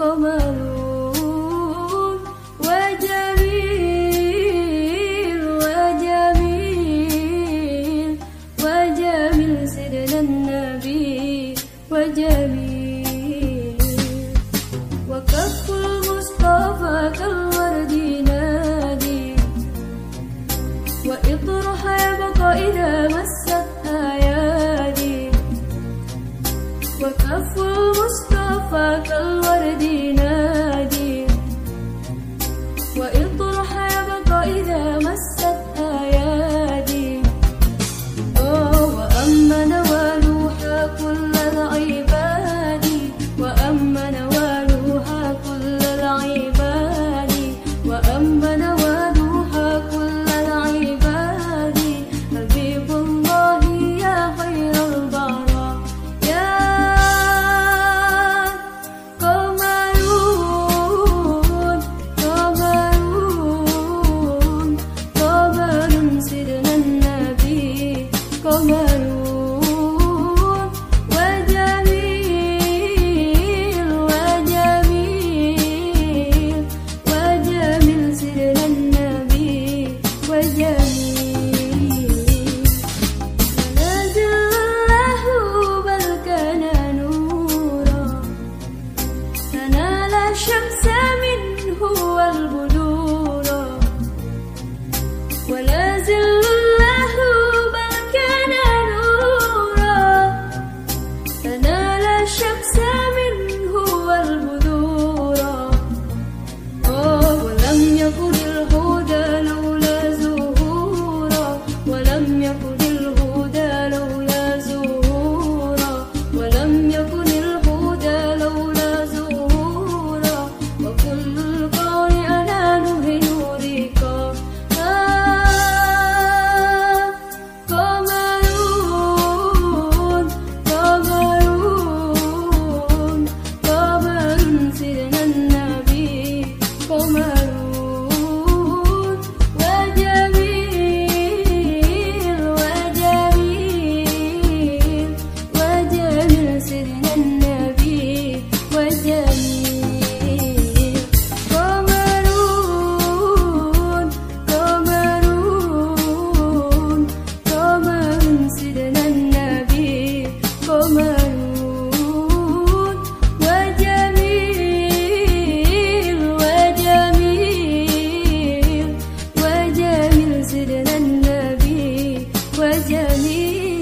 قمر وجميل وجميل وجميل سيدنا النبي وجميل وكف المصطفى كالورد ينادي وإطرح يبقى إذا مست أيادي وكف المصطفى وقفك كالورد نادي وإن yeah. see